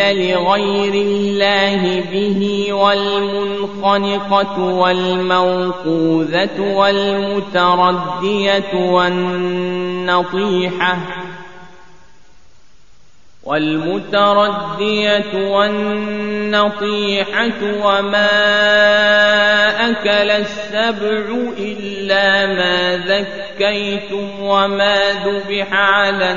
أهل لغير الله به والمنخنقة والموقوذة والمتردية والنطيحة والمتردية والنطيحة وما أكل السبع إلا ما ذكيتم وما ذبح على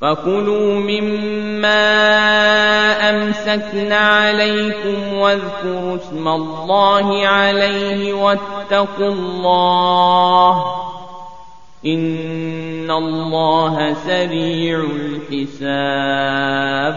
فكلوا مما أمسكن عليكم واذكروا اسم الله عليه واتقوا الله إن الله سريع الحساب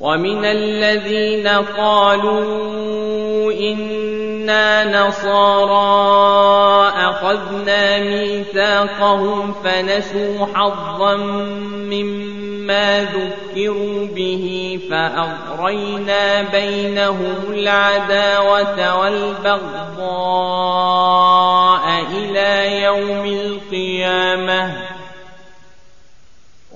ومن الذين قالوا إنا نصارى أخذنا ميثاقهم فنسوا حظا مما ذكروا به فأغرينا بينهم العداوة والبغضاء إلى يوم القيامة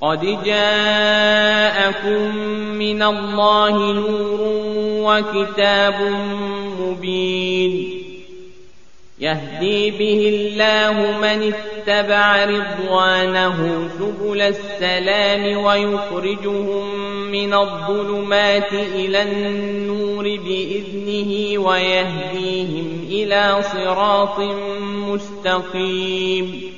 قد جاءكم من الله نور وكتاب مبين يهدي به الله من اتبع رضوانه سبل السلام ويخرجهم من الظلمات إلى النور بإذنه ويهديهم إلى صراط مستقيم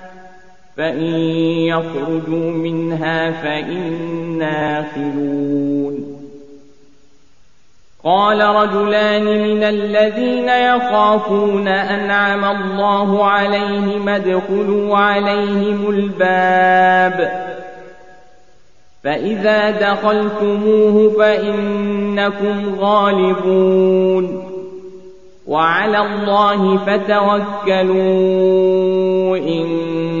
فإن يخرجوا منها فإنا خلون. قال رجلان من الذين يخافون أنعم الله عليهم ادخلوا عليهم الباب. فإذا دخلتموه فإنكم غالبون. وعلى الله فتوكلوا إن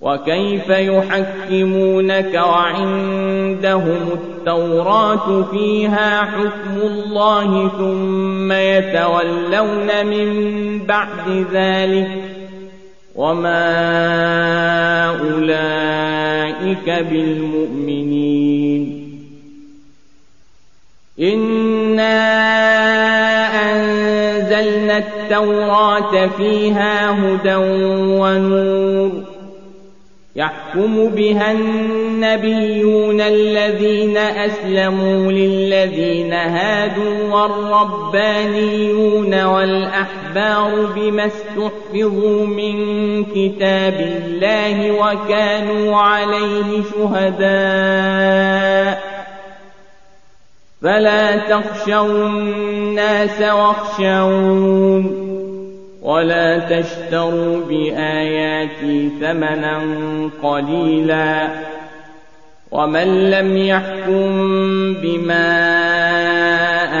وكيف يحكمونك وعندهم التوراة فيها حكم الله ثم يتولون من بعد ذلك وما أولئك بالمؤمنين إنا أنزلنا التوراة فيها هدى ونور يحكم بها النبيون الذين أسلموا للذين هادوا والربانيون والأحبار بما استحفظوا من كتاب الله وكانوا عليه شهداء. فلا تخشوا الناس واخشون ولا تشتروا بآياتي ثمنا قليلا ومن لم يحكم بما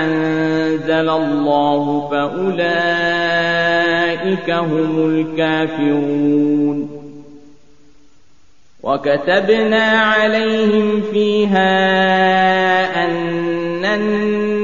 أنزل الله فأولئك هم الكافرون وكتبنا عليهم فيها أن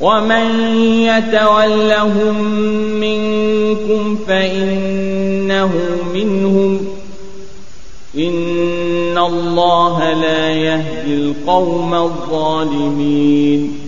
ومن يتولهم منكم فإنه منهم إن الله لا يهدي القوم الظالمين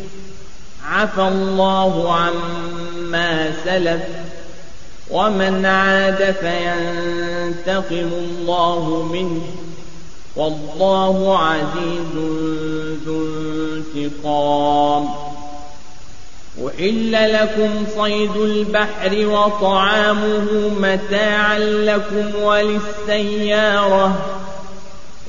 عفى الله عما سلف ومن عاد فينتقم الله منه والله عزيز ذو انتقام. أحل لكم صيد البحر وطعامه متاعا لكم وللسيارة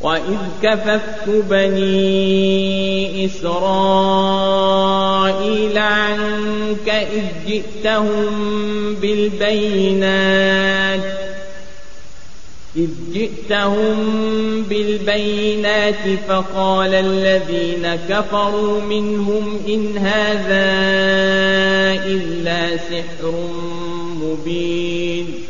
وإذ كففت بني إسرائيل عنك إذ جئتهم بالبينات إذ جئتهم بالبينات فقال الذين كفروا منهم إن هذا إلا سحر مبين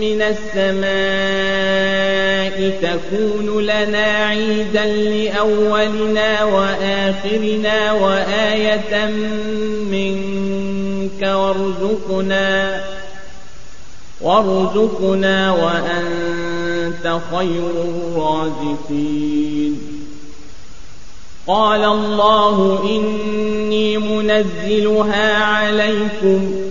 من السماء تكون لنا عيدا لأولنا وآخرنا وآية منك وارزقنا وارزقنا وأنت خير الرازقين قال الله إني منزلها عليكم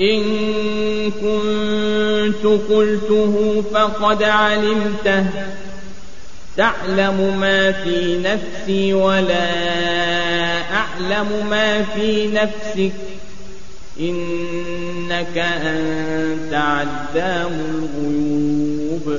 إن كنت قلته فقد علمته. تعلم ما في نفسي ولا أعلم ما في نفسك. إنك أنت علام الغيوب.